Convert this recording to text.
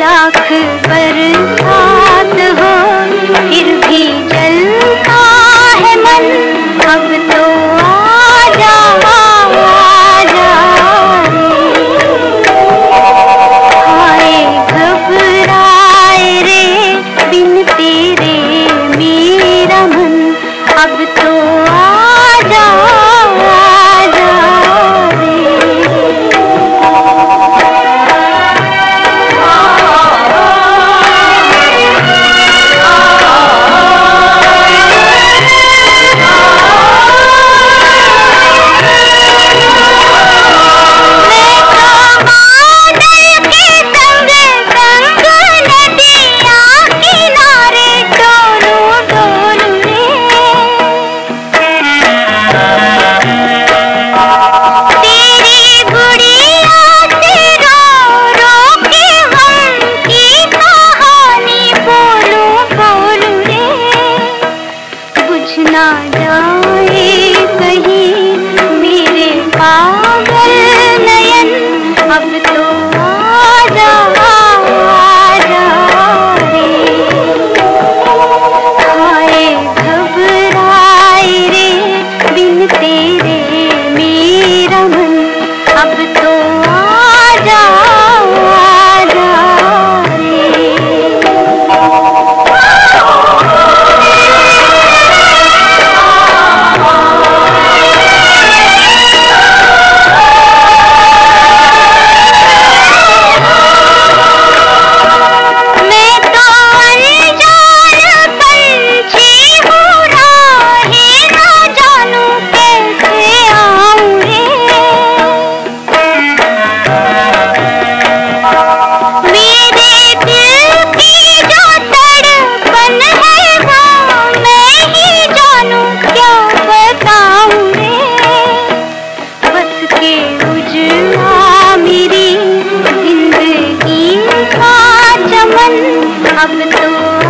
लाख पर I'm the door.